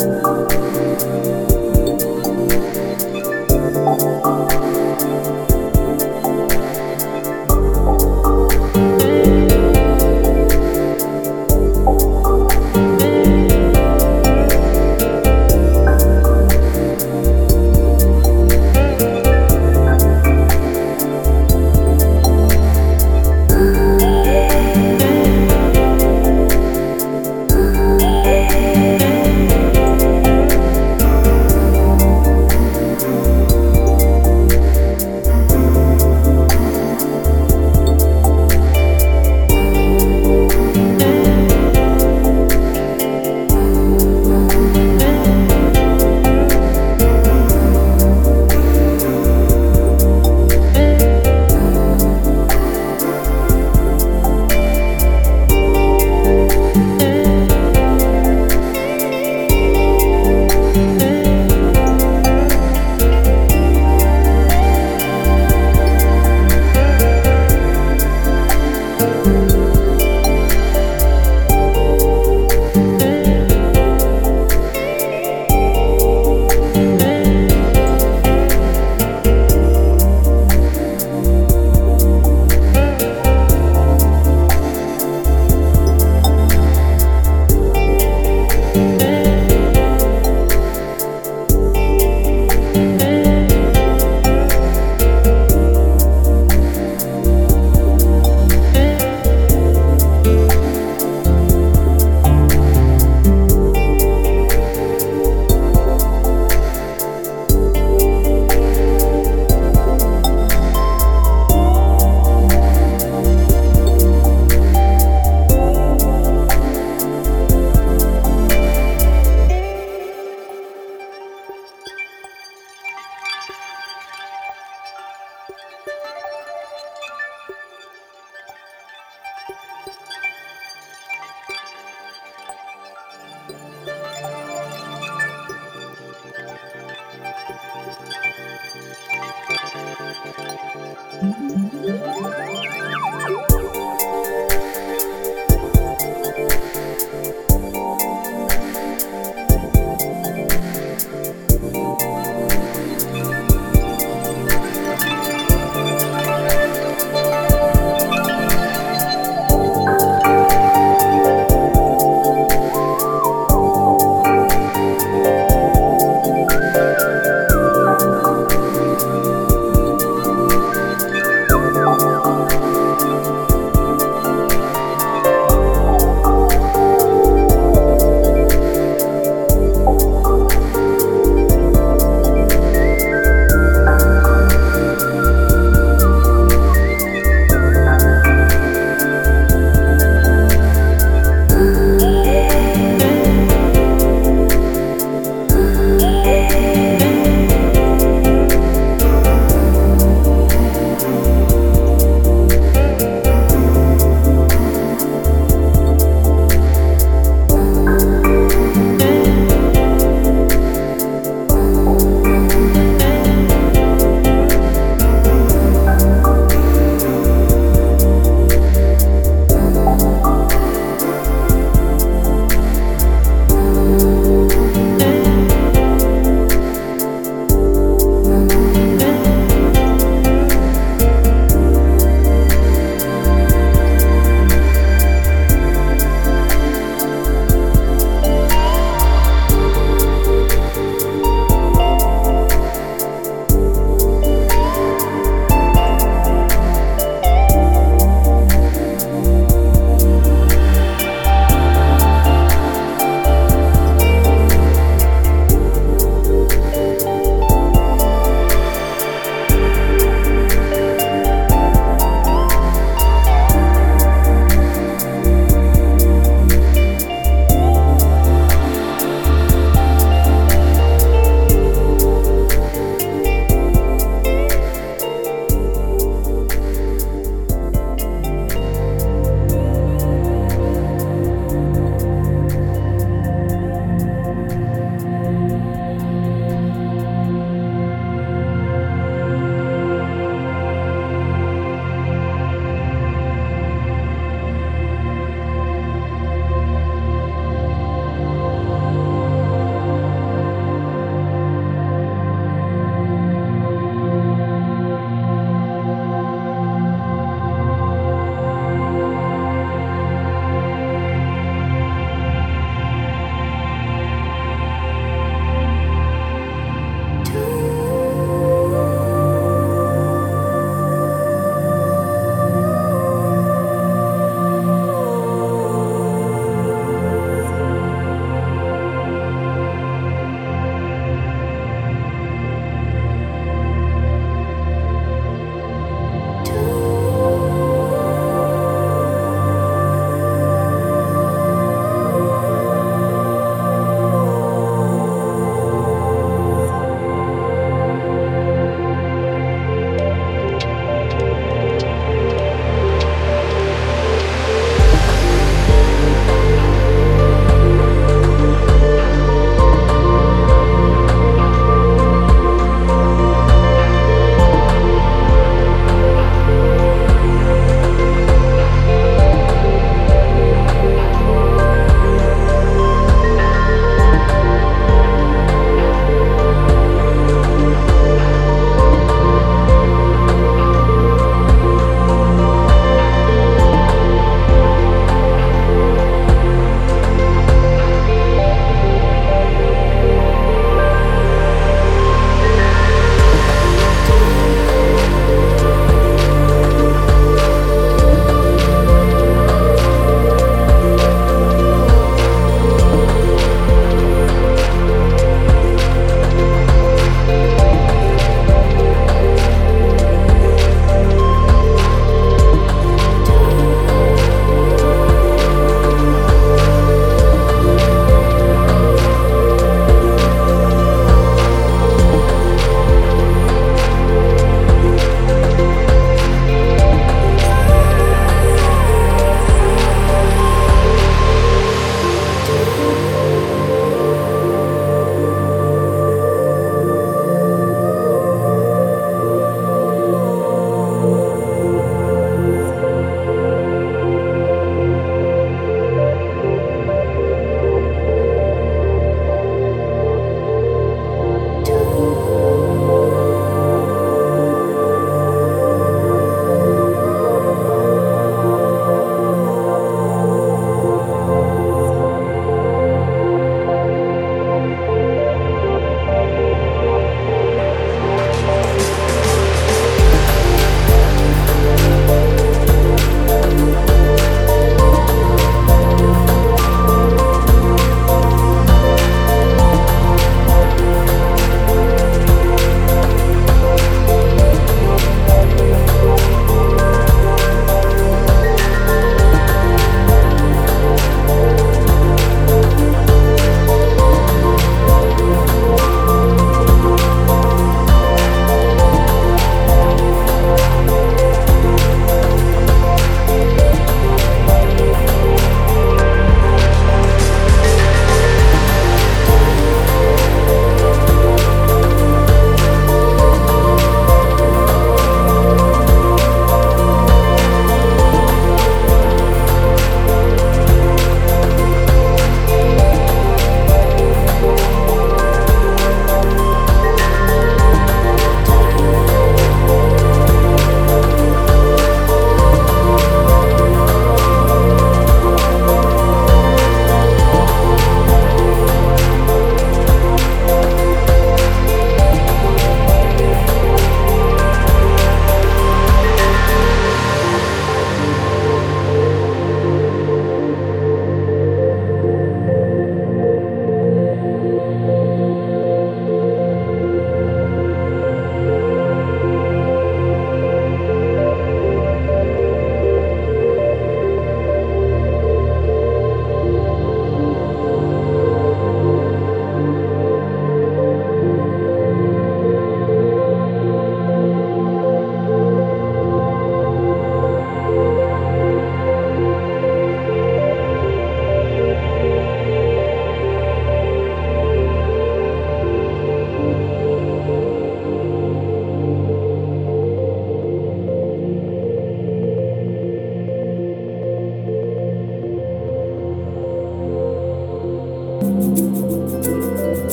哦。